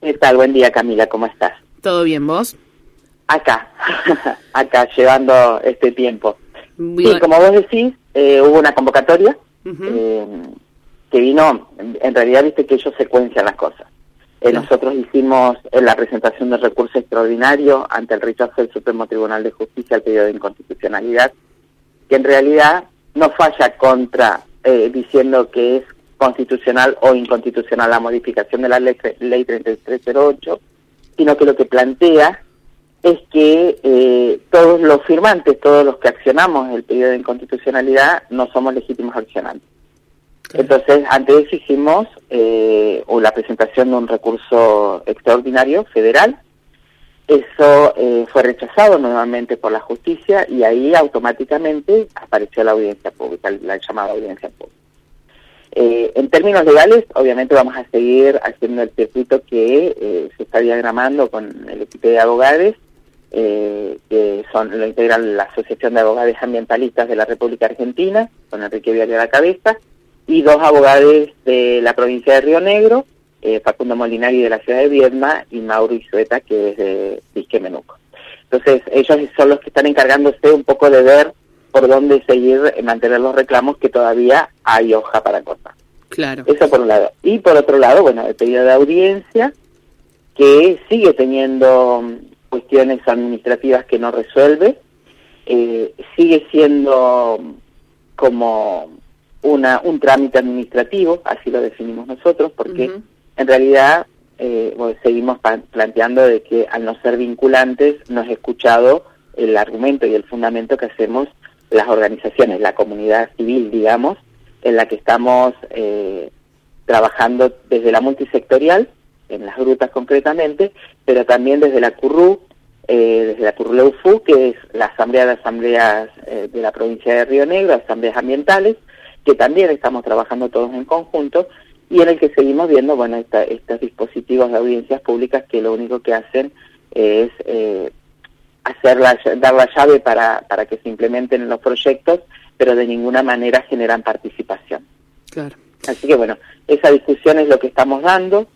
¿Qué tal? Buen día, Camila, ¿cómo estás? ¿Todo bien, vos? Acá, acá, llevando este tiempo. Y como vos decís, eh, hubo una convocatoria eh, que vino, en realidad viste que ellos secuencian las cosas. Eh, nosotros hicimos la presentación del recurso extraordinario ante el rechazo del Supremo Tribunal de Justicia al pedido de inconstitucionalidad, que en realidad no falla contra diciendo que es constitucional o inconstitucional la modificación de la ley, ley 3308, sino que lo que plantea es que eh, todos los firmantes, todos los que accionamos el pedido de inconstitucionalidad, no somos legítimos accionantes. Entonces, antes eso hicimos eh, la presentación de un recurso extraordinario federal. Eso eh, fue rechazado nuevamente por la justicia y ahí automáticamente apareció la audiencia pública, la llamada audiencia pública. Eh, en términos legales, obviamente vamos a seguir haciendo el circuito que eh, se está diagramando con el equipo de abogados, eh, que son lo integran la Asociación de Abogados Ambientalistas de la República Argentina, con Enrique Vial a la cabeza, y dos abogados de la provincia de Río Negro, Facundo Molinari de la ciudad de Viedma y Mauro Izueta, que es de Disque Menuco. Entonces, ellos son los que están encargándose un poco de ver por dónde seguir eh, mantener los reclamos que todavía hay hoja para cortar. Claro. Eso por un lado. Y por otro lado, bueno, el pedido de audiencia que sigue teniendo mm, cuestiones administrativas que no resuelve, eh, sigue siendo mm, como una un trámite administrativo, así lo definimos nosotros, porque en realidad eh, seguimos planteando de que al no ser vinculantes no es escuchado el argumento y el fundamento que hacemos las organizaciones, la comunidad civil, digamos, en la que estamos eh, trabajando desde la multisectorial, en las grutas concretamente, pero también desde la CURRU, eh, desde la CURRULEUFU, que es la Asamblea de Asambleas eh, de la provincia de Río Negro, asambleas ambientales, que también estamos trabajando todos en conjunto, y en el que seguimos viendo, bueno, estos dispositivos de audiencias públicas que lo único que hacen es hacer dar la llave para, para que se implementen los proyectos, pero de ninguna manera generan participación. Claro. Así que bueno, esa discusión es lo que estamos dando.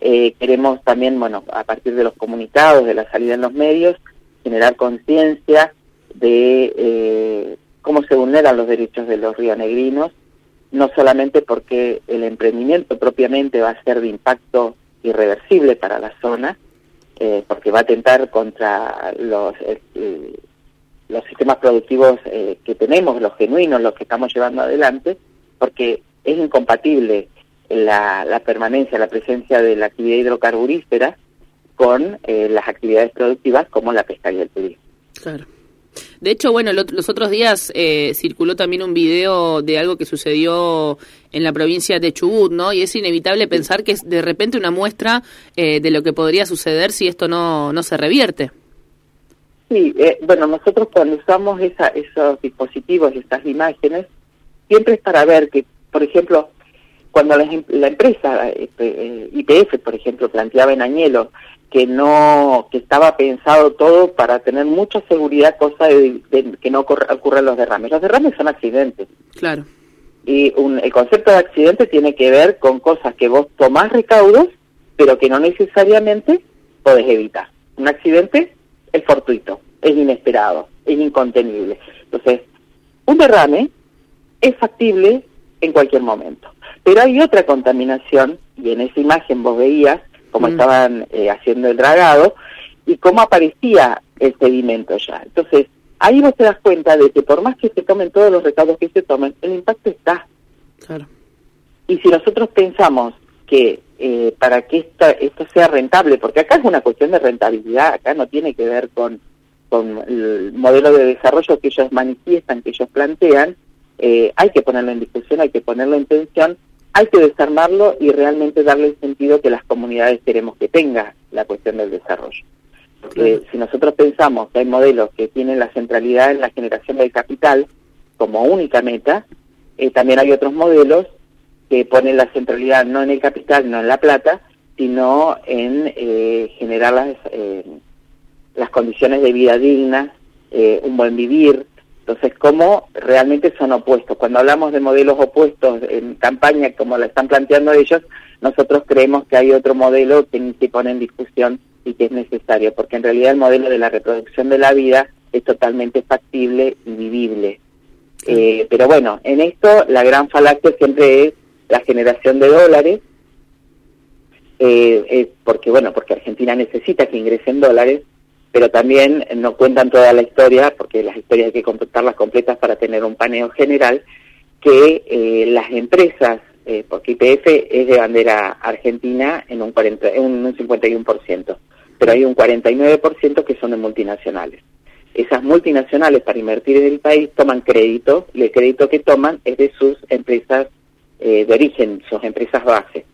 Eh, queremos también, bueno, a partir de los comunicados, de la salida en los medios, generar conciencia de eh, cómo se vulneran los derechos de los rionegrinos, no solamente porque el emprendimiento propiamente va a ser de impacto irreversible para la zona, eh, porque va a atentar contra los, eh, los sistemas productivos eh, que tenemos, los genuinos, los que estamos llevando adelante, porque es incompatible la, la permanencia, la presencia de la actividad hidrocarburífera con las actividades productivas como la pesca y el turismo. Claro. De hecho, bueno, los otros días eh, circuló también un video de algo que sucedió en la provincia de Chubut, ¿no? Y es inevitable pensar que es de repente una muestra eh, de lo que podría suceder si esto no, no se revierte. Sí, eh, bueno, nosotros cuando usamos esa, esos dispositivos estas imágenes, siempre es para ver que, por ejemplo, cuando la, la empresa IPF, por ejemplo, planteaba en Añelo que no que estaba pensado todo para tener mucha seguridad cosa de, que no ocurran los derrames. Los derrames son accidentes. Claro. Y un, el concepto de accidente tiene que ver con cosas que vos tomás recaudos pero que no necesariamente podés evitar. Un accidente es fortuito es inesperado es incontenible. Entonces un derrame es factible en cualquier momento. Pero hay otra contaminación y en esa imagen vos veías cómo mm. estaban eh, haciendo el dragado y cómo aparecía el sedimento ya. Entonces, ahí vos te das cuenta de que por más que se tomen todos los recaudos que se tomen, el impacto está. Claro. Y si nosotros pensamos que eh, para que esta, esto sea rentable, porque acá es una cuestión de rentabilidad, acá no tiene que ver con, con el modelo de desarrollo que ellos manifiestan, que ellos plantean, eh, hay que ponerlo en discusión, hay que ponerlo en tensión hay que desarmarlo y realmente darle el sentido que las comunidades queremos que tenga la cuestión del desarrollo. Porque si nosotros pensamos que hay modelos que tienen la centralidad en la generación del capital como única meta, eh, también hay otros modelos que ponen la centralidad no en el capital, no en la plata, sino en eh, generar las, eh, las condiciones de vida dignas, un buen vivir, entonces, ¿cómo realmente son opuestos? Cuando hablamos de modelos opuestos en campaña, como la están planteando ellos, nosotros creemos que hay otro modelo que se pone en discusión y que es necesario, porque en realidad el modelo de la reproducción de la vida es totalmente factible y vivible. Eh, pero bueno, en esto la gran falacia siempre es la generación de dólares, eh, porque bueno, porque Argentina necesita que ingresen dólares, pero también no cuentan toda la historia, porque las historias hay que contarlas completas para tener un paneo general, que eh, las empresas, eh, porque IPF es de bandera argentina en un, 40, en un 51%, pero hay un 49% que son de multinacionales. Esas multinacionales para invertir en el país toman crédito y el crédito que toman es de sus empresas eh, de origen, sus empresas base.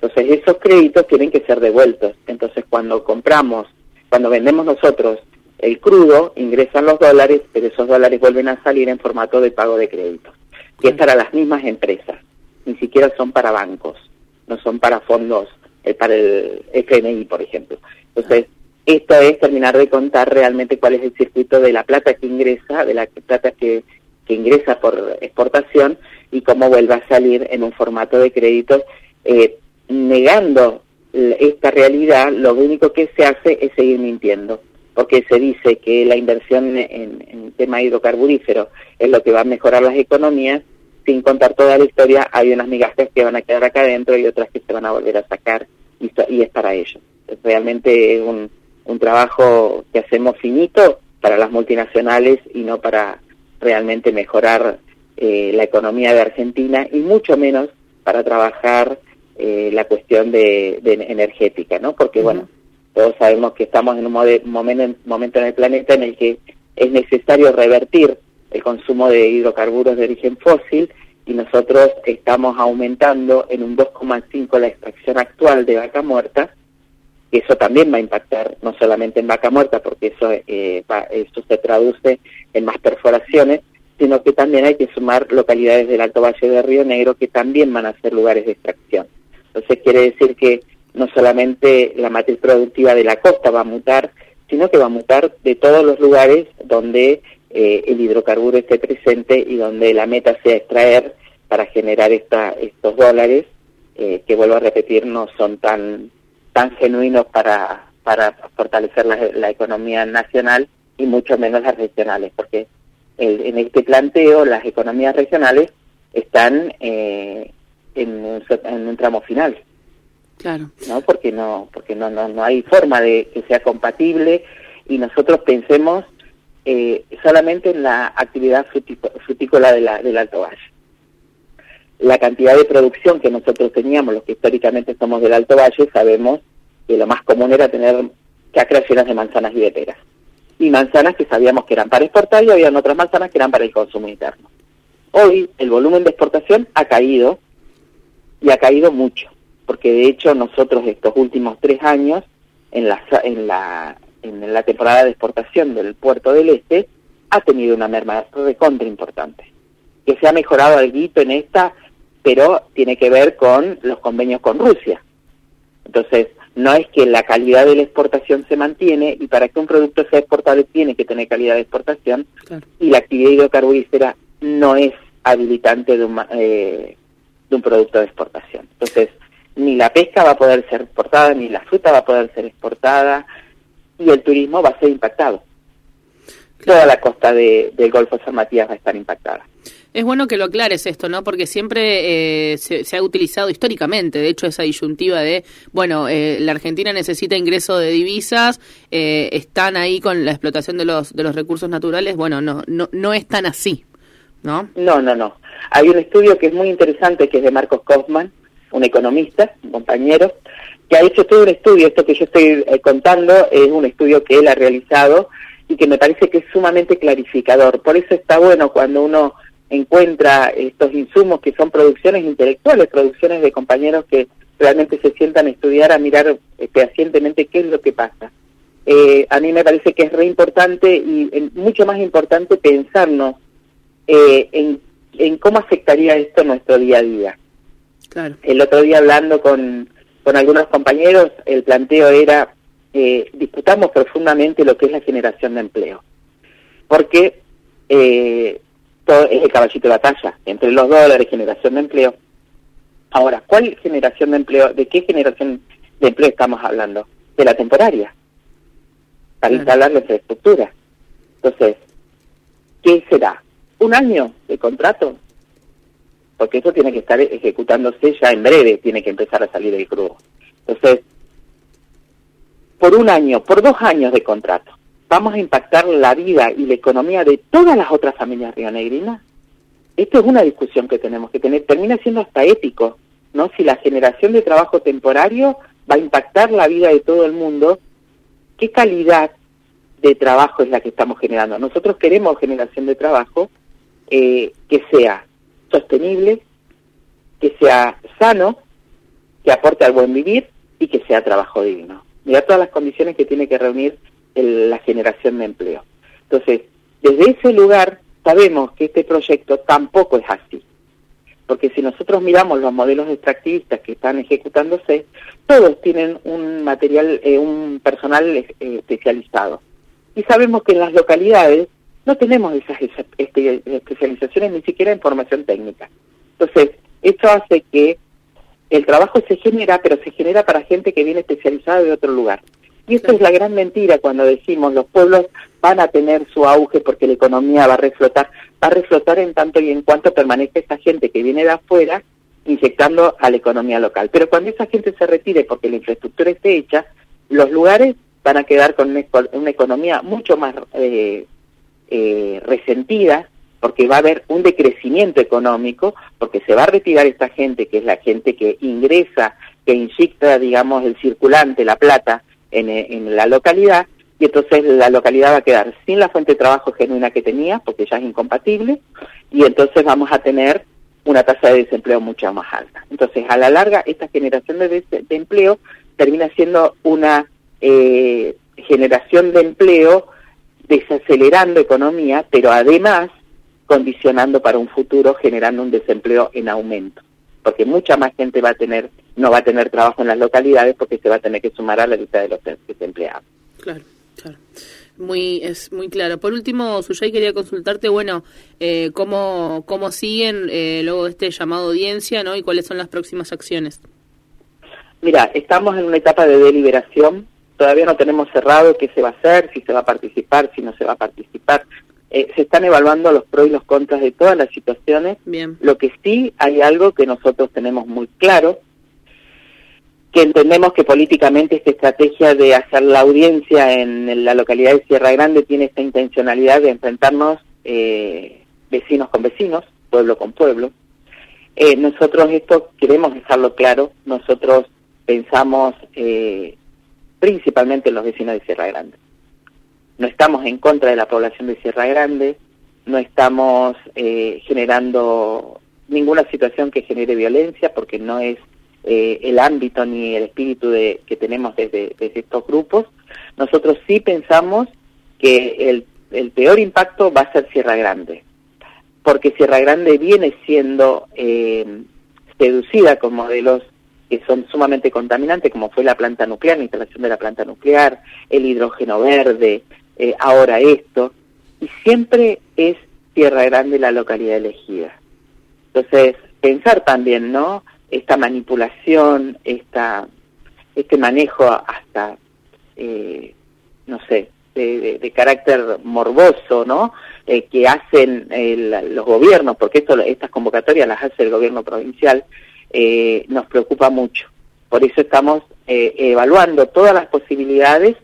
Entonces esos créditos tienen que ser devueltos. Entonces cuando compramos, cuando vendemos nosotros el crudo, ingresan los dólares, pero esos dólares vuelven a salir en formato de pago de créditos, que es para las mismas empresas, ni siquiera son para bancos, no son para fondos, eh, para el FMI, por ejemplo. Entonces, esto es terminar de contar realmente cuál es el circuito de la plata que ingresa, de la plata que, que ingresa por exportación y cómo vuelve a salir en un formato de créditos. Eh, negando esta realidad, lo único que se hace es seguir mintiendo, porque se dice que la inversión en, en tema hidrocarburífero es lo que va a mejorar las economías, sin contar toda la historia, hay unas migajas que van a quedar acá adentro y otras que se van a volver a sacar, y, y es para ellos. Realmente es un, un trabajo que hacemos finito para las multinacionales y no para realmente mejorar eh, la economía de Argentina y mucho menos para trabajar eh, la cuestión de, energética, ¿no? Porque, bueno, todos sabemos que estamos en un momento, momento en el planeta en el que es necesario revertir el consumo de hidrocarburos de origen fósil y nosotros estamos aumentando en un 2,5 la extracción actual de vaca muerta eso también va a impactar no solamente en vaca muerta, porque eso, eh, eso se traduce en más perforaciones, sino que también hay que sumar localidades del Alto Valle de Río Negro que también van a ser lugares de extracción. Entonces quiere decir que no solamente la matriz productiva de la costa va a mutar, sino que va a mutar de todos los lugares donde eh, el hidrocarburo esté presente y donde la meta sea extraer para generar esta, estos dólares, eh, que vuelvo a repetir, no son tan tan genuinos para, para fortalecer la, economía nacional y mucho menos las regionales, porque en este planteo las economías regionales están eh, en, un, en un tramo final. Claro. ¿No? Porque no porque no, no, no hay forma de que sea compatible y nosotros pensemos eh, solamente en la actividad frutícola de la, del Alto Valle la cantidad de producción que nosotros teníamos, los que históricamente somos del Alto Valle, sabemos que lo más común era tener chacras llenas de manzanas y de peras. Y manzanas que sabíamos que eran para exportar y había otras manzanas que eran para el consumo interno. Hoy el volumen de exportación ha caído y ha caído mucho, porque de hecho nosotros estos últimos tres años, en la, en la, en la temporada de exportación del puerto del Este, ha tenido una merma de contra importante. Que se ha mejorado algo en esta pero tiene que ver con los convenios con Rusia. Entonces, no es que la calidad de la exportación se mantiene y para que un producto sea exportable tiene que tener calidad de exportación y la actividad hidrocarburífera no es habilitante de un, eh, de un producto de exportación. Entonces, ni la pesca va a poder ser exportada, ni la fruta va a poder ser exportada y el turismo va a ser impactado. Toda la costa de, del Golfo San Matías va a estar impactada. Es bueno que lo aclares esto, ¿no? Porque siempre eh, se, ha utilizado históricamente, de hecho, esa disyuntiva de, bueno, eh, la Argentina necesita ingreso de divisas, eh, están ahí con la explotación de los, de los recursos naturales. Bueno, no, no, no es tan así, ¿no? No, no, no. Hay un estudio que es muy interesante, que es de Marcos Kaufman, un economista, un compañero, que ha hecho todo un estudio, esto que yo estoy contando es un estudio que él ha realizado y que me parece que es sumamente clarificador. Por eso está bueno cuando uno encuentra estos insumos que son producciones intelectuales, producciones de compañeros que realmente se sientan a estudiar, a mirar eh, fehacientemente qué es lo que pasa. Eh, a mí me parece que es re importante y eh, mucho más importante pensarnos en, en, cómo afectaría esto nuestro día a día. Claro. El otro día hablando con, con algunos compañeros, el planteo era, eh, disputamos profundamente lo que es la generación de empleo. Porque eh, es el caballito de batalla entre los dólares, generación de empleo. Ahora, ¿cuál generación de empleo, de qué generación de empleo estamos hablando? De la temporaria, para instalar la infraestructura. Entonces, ¿qué será? ¿Un año de contrato? Porque eso tiene que estar ejecutándose ya en breve, tiene que empezar a salir el crudo. Entonces, por un año, por dos años de contrato, ¿vamos a impactar la vida y la economía de todas las otras familias rionegrinas? Esto es una discusión que tenemos que tener. Termina siendo hasta ético, ¿no? Si la generación de trabajo temporario va a impactar la vida de todo el mundo, ¿qué calidad de trabajo es la que estamos generando? Nosotros queremos generación de trabajo eh, que sea sostenible, que sea sano, que aporte al buen vivir y que sea trabajo digno. Mira todas las condiciones que tiene que reunir la generación de empleo. Entonces, desde ese lugar sabemos que este proyecto tampoco es así. Porque si nosotros miramos los modelos extractivistas que están ejecutándose, todos tienen un material, eh, un personal eh, especializado. Y sabemos que en las localidades no tenemos esas este, especializaciones ni siquiera en formación técnica. Entonces, esto hace que el trabajo se genera, pero se genera para gente que viene especializada de otro lugar. Y esto es la gran mentira cuando decimos los pueblos van a tener su auge porque la economía va a reflotar. Va a reflotar en tanto y en cuanto permanezca esa gente que viene de afuera inyectando a la economía local. Pero cuando esa gente se retire porque la infraestructura esté hecha, los lugares van a quedar con una, economía mucho más eh, eh, resentida porque va a haber un decrecimiento económico, porque se va a retirar esta gente, que es la gente que ingresa, que inyecta, digamos, el circulante, la plata, en, la localidad y entonces la localidad va a quedar sin la fuente de trabajo genuina que tenía, porque ya es incompatible, y entonces vamos a tener una tasa de desempleo mucho más alta. Entonces, a la larga, esta generación de, empleo termina siendo una eh, generación de empleo desacelerando economía, pero además condicionando para un futuro, generando un desempleo en aumento porque mucha más gente va a tener no va a tener trabajo en las localidades porque se va a tener que sumar a la lista de los desempleados. Claro, claro. Muy, es muy claro. Por último, Suyay, quería consultarte, bueno, eh, cómo, cómo siguen eh, luego de este llamado audiencia, ¿no? Y cuáles son las próximas acciones. Mira, estamos en una etapa de deliberación. Todavía no tenemos cerrado qué se va a hacer, si se va a participar, si no se va a participar. Eh, se están evaluando los pros y los contras de todas las situaciones. Bien. Lo que sí hay algo que nosotros tenemos muy claro, que entendemos que políticamente esta estrategia de hacer la audiencia en la localidad de Sierra Grande tiene esta intencionalidad de enfrentarnos eh, vecinos con vecinos, pueblo con pueblo. Eh, nosotros esto queremos dejarlo claro, nosotros pensamos eh, principalmente en los vecinos de Sierra Grande. No estamos en contra de la población de Sierra Grande, no estamos generando ninguna situación que genere violencia porque no es eh, el ámbito ni el espíritu de, que tenemos desde, estos grupos. Nosotros sí pensamos que el, el, peor impacto va a ser Sierra Grande, porque Sierra Grande viene siendo eh, seducida con modelos que son sumamente contaminantes, como fue la planta nuclear, la instalación de la planta nuclear, el hidrógeno verde, eh, ahora esto, y siempre es Sierra Grande la localidad elegida. Entonces, pensar también, ¿no? esta manipulación, esta, este manejo hasta, eh, no sé, de, carácter morboso, ¿no? Eh, que hacen los gobiernos, porque esto, estas convocatorias las hace el gobierno provincial, eh, nos preocupa mucho. Por eso estamos evaluando todas las posibilidades,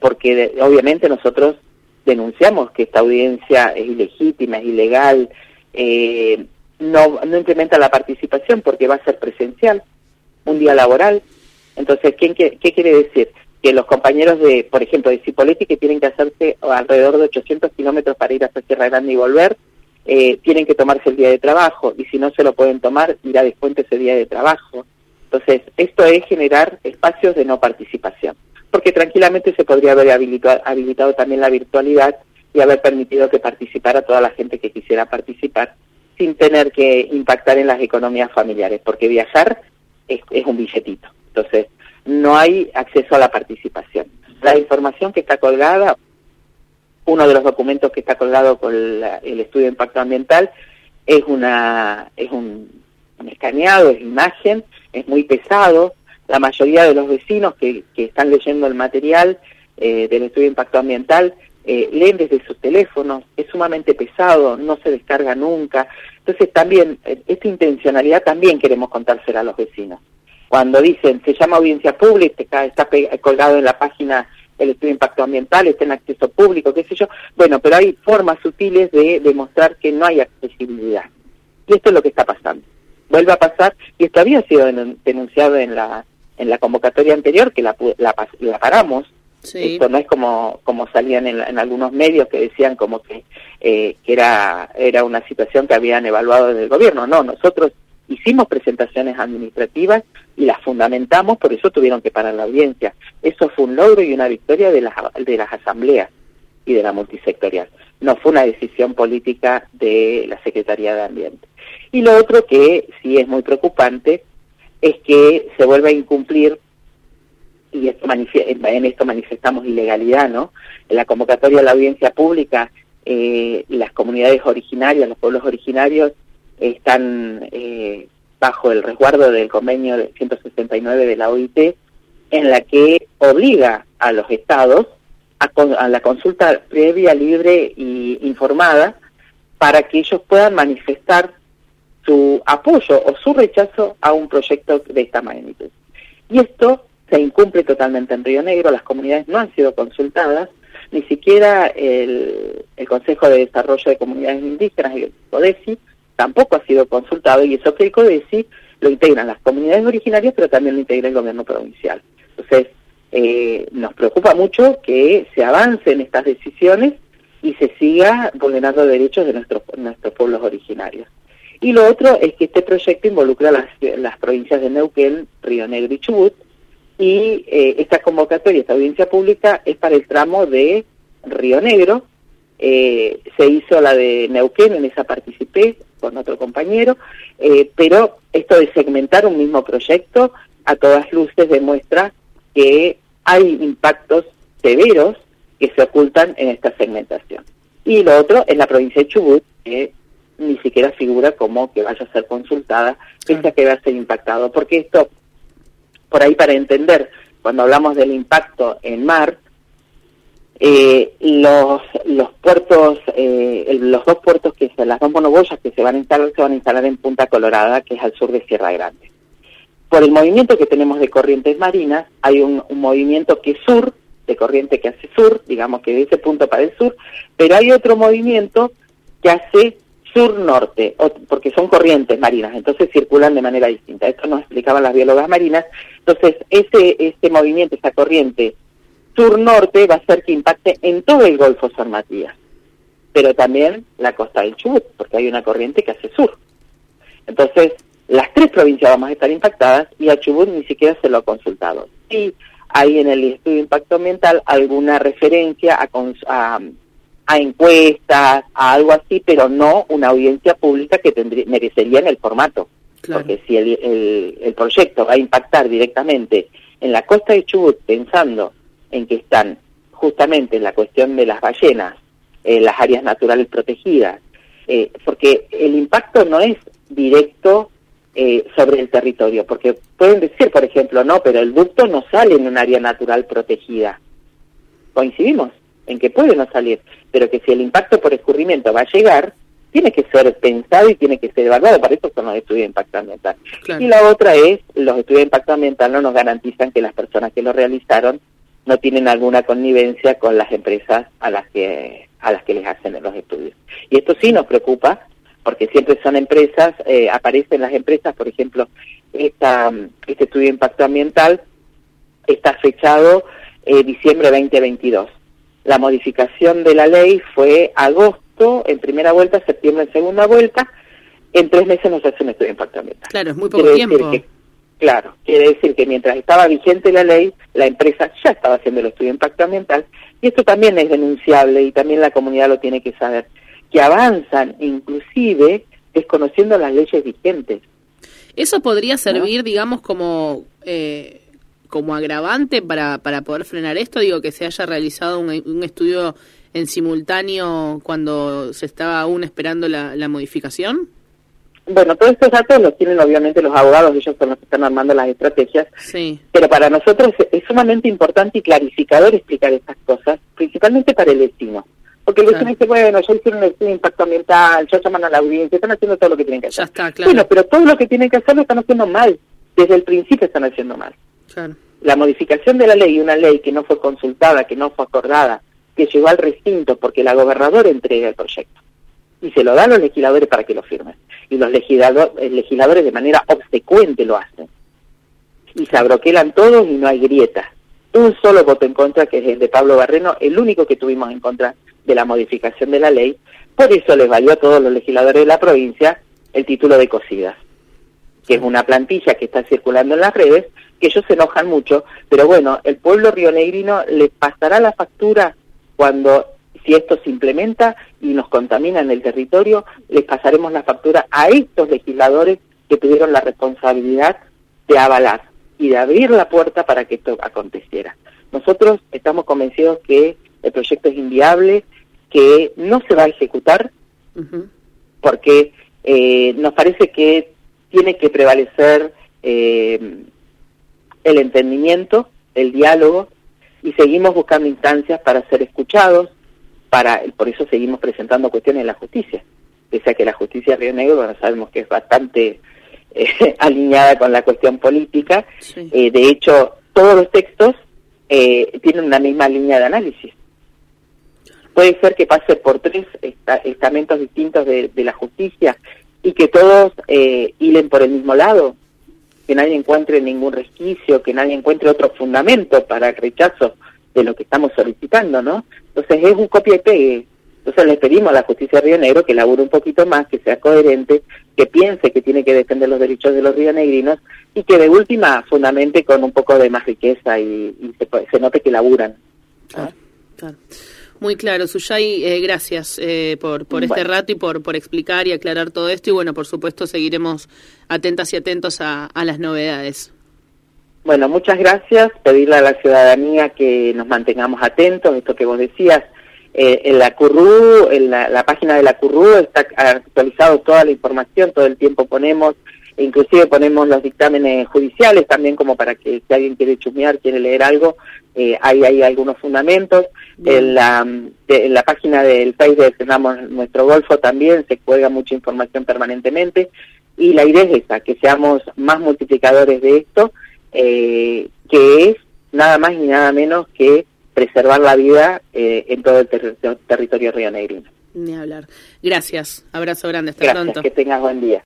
porque obviamente nosotros denunciamos que esta audiencia es ilegítima, es ilegal, eh, no, no implementa la participación porque va a ser presencial, un día laboral. Entonces, ¿qué, qué quiere decir? Que los compañeros de, por ejemplo, de Cipolletti, que tienen que hacerse alrededor de 800 kilómetros para ir hasta Sierra Grande y volver, eh, tienen que tomarse el día de trabajo y si no se lo pueden tomar, irá descuento ese día de trabajo. Entonces, esto es generar espacios de no participación, porque tranquilamente se podría haber habilitado, habilitado también la virtualidad y haber permitido que participara toda la gente que quisiera participar sin tener que impactar en las economías familiares, porque viajar es, un billetito. Entonces, no hay acceso a la participación. La información que está colgada, uno de los documentos que está colgado con el estudio de impacto ambiental, es una es un escaneado, es imagen, es muy pesado. La mayoría de los vecinos que, que están leyendo el material eh, del estudio de impacto ambiental eh, leen desde sus teléfonos, es sumamente pesado, no se descarga nunca. Entonces también, eh, esta intencionalidad también queremos contársela a los vecinos. Cuando dicen, se llama audiencia pública, está, está colgado en la página el estudio de impacto ambiental, está en acceso público, qué sé yo. Bueno, pero hay formas sutiles de demostrar que no hay accesibilidad. Y esto es lo que está pasando. Vuelve a pasar, y esto había sido denunciado en la, en la convocatoria anterior, que la, la, la paramos, esto no es como, como salían en, algunos medios que decían como que, eh, que era, era una situación que habían evaluado desde el gobierno. No, nosotros hicimos presentaciones administrativas y las fundamentamos, por eso tuvieron que parar la audiencia. Eso fue un logro y una victoria de las, de las asambleas y de la multisectorial. No fue una decisión política de la Secretaría de Ambiente. Y lo otro que sí es muy preocupante es que se vuelve a incumplir y esto en esto manifestamos ilegalidad, ¿no? En la convocatoria a la audiencia pública, eh, las comunidades originarias, los pueblos originarios, están eh, bajo el resguardo del convenio 169 de la OIT, en la que obliga a los estados a, a la consulta previa, libre y informada para que ellos puedan manifestar su apoyo o su rechazo a un proyecto de esta magnitud. Y esto se incumple totalmente en Río Negro, las comunidades no han sido consultadas, ni siquiera el, Consejo de Desarrollo de Comunidades Indígenas, el CODESI, tampoco ha sido consultado, y eso que el CODESI lo integran las comunidades originarias, pero también lo integra el gobierno provincial. Entonces, eh, nos preocupa mucho que se avance en estas decisiones y se siga vulnerando derechos de nuestros, nuestros pueblos originarios. Y lo otro es que este proyecto involucra las, las provincias de Neuquén, Río Negro y Chubut, y eh, esta convocatoria, esta audiencia pública es para el tramo de Río Negro. Eh, se hizo la de Neuquén, en esa participé con otro compañero, eh, pero esto de segmentar un mismo proyecto a todas luces demuestra que hay impactos severos que se ocultan en esta segmentación. Y lo otro es la provincia de Chubut, que ni siquiera figura como que vaya a ser consultada, pese a que va a ser impactado, porque esto por ahí para entender, cuando hablamos del impacto en mar, eh, los, los puertos, eh, los dos puertos que son las dos monoboyas que se van a instalar, se van a instalar en Punta Colorada, que es al sur de Sierra Grande. Por el movimiento que tenemos de corrientes marinas, hay un, movimiento que es sur, de corriente que hace sur, digamos que de ese punto para el sur, pero hay otro movimiento que hace sur-norte, porque son corrientes marinas, entonces circulan de manera distinta. Esto nos explicaban las biólogas marinas. Entonces, ese, este movimiento, esta corriente sur-norte va a hacer que impacte en todo el Golfo San Matías, pero también la costa del Chubut, porque hay una corriente que hace sur. Entonces, las tres provincias vamos a estar impactadas y a Chubut ni siquiera se lo ha consultado. Sí, hay en el estudio de impacto ambiental alguna referencia a, a a encuestas, a algo así, pero no una audiencia pública que tendría, merecería en el formato. Porque si el, el, proyecto va a impactar directamente en la costa de Chubut, pensando en que están justamente en la cuestión de las ballenas, eh, las áreas naturales protegidas, eh, porque el impacto no es directo eh, sobre el territorio, porque pueden decir, por ejemplo, no, pero el ducto no sale en un área natural protegida. ¿Coincidimos? en que puede no salir, pero que si el impacto por escurrimiento va a llegar, tiene que ser pensado y tiene que ser evaluado, para eso son los estudios de impacto ambiental. Y la otra es, los estudios de impacto ambiental no nos garantizan que las personas que lo realizaron no tienen alguna connivencia con las empresas a las que a las que les hacen los estudios. Y esto sí nos preocupa, porque siempre son empresas, eh, aparecen las empresas, por ejemplo, esta, este estudio de impacto ambiental está fechado eh, diciembre 2022 la modificación de la ley fue agosto en primera vuelta, septiembre en segunda vuelta. En tres meses no se hace un estudio de impacto ambiental. Claro, es muy poco tiempo. Claro, quiere decir que mientras estaba vigente la ley, la empresa ya estaba haciendo el estudio de impacto ambiental. Y esto también es denunciable y también la comunidad lo tiene que saber. Que avanzan inclusive desconociendo las leyes vigentes. Eso podría servir, digamos, como eh, como agravante para, para poder frenar esto? Digo, que se haya realizado un, estudio en simultáneo cuando se estaba aún esperando la, modificación. Bueno, todos estos datos los tienen obviamente los abogados, ellos son los que están armando las estrategias, sí. pero para nosotros es sumamente importante y clarificador explicar estas cosas, principalmente para el vecino. Porque el vecino dice, bueno, ya hicieron un estudio de impacto ambiental, ya llaman a la audiencia, están haciendo todo lo que tienen que hacer. Ya está, claro. Bueno, pero todo lo que tienen que hacer lo están haciendo mal. Desde el principio están haciendo mal. Claro. La modificación de la ley, una ley que no fue consultada, que no fue acordada, que llegó al recinto porque la gobernadora entrega el proyecto y se lo da a los legisladores para que lo firmen. Y los legisladores, legisladores de manera obsecuente lo hacen. Y se abroquelan todos y no hay grietas. Un solo voto en contra, que es el de Pablo Barreno, el único que tuvimos en contra de la modificación de la ley. Por eso les valió a todos los legisladores de la provincia el título de cocidas, que es una plantilla que está circulando en las redes, que ellos se enojan mucho, pero bueno, el pueblo rionegrino les pasará la factura cuando si esto se implementa y nos contamina en el territorio, les pasaremos la factura a estos legisladores que tuvieron la responsabilidad de avalar y de abrir la puerta para que esto aconteciera. Nosotros estamos convencidos que el proyecto es inviable, que no se va a ejecutar, porque eh, nos parece que tiene que prevalecer eh, el entendimiento, el diálogo, y seguimos buscando instancias para ser escuchados, para por eso seguimos presentando cuestiones en la justicia, pese a que la justicia de Río Negro, bueno, sabemos que es bastante eh, alineada con la cuestión política, eh, de hecho, todos los textos eh, tienen una misma línea de análisis. Puede ser que pase por tres estamentos distintos de, la justicia y que todos hilen por el mismo lado, que nadie encuentre ningún resquicio, que nadie encuentre otro fundamento para el rechazo de lo que estamos solicitando, ¿no? Entonces es un copia y pegue. Entonces le pedimos a la justicia de Río Negro que labure un poquito más, que sea coherente, que piense que tiene que defender los derechos de los rionegrinos y que de última fundamente con un poco de más riqueza y, se, note que laburan. Muy claro, Suyay, eh, gracias eh, por, por este rato y por, por explicar y aclarar todo esto y bueno, por supuesto seguiremos atentas y atentos a, a las novedades. Bueno, muchas gracias. Pedirle a la ciudadanía que nos mantengamos atentos, esto que vos decías. Eh, en la CURRU, en la, página de la CURRU está actualizado toda la información, todo el tiempo ponemos, inclusive ponemos los dictámenes judiciales también como para que si alguien quiere chumear, quiere leer algo, eh, ahí hay algunos fundamentos. En la, en la página del país de Frenamos Nuestro Golfo también se cuelga mucha información permanentemente y la idea es esa, que seamos más multiplicadores de esto eh, que es nada más y nada menos que preservar la vida eh, en todo el territorio rionegrino. Ni hablar. Gracias. Abrazo grande. Hasta Gracias, Que tengas buen día.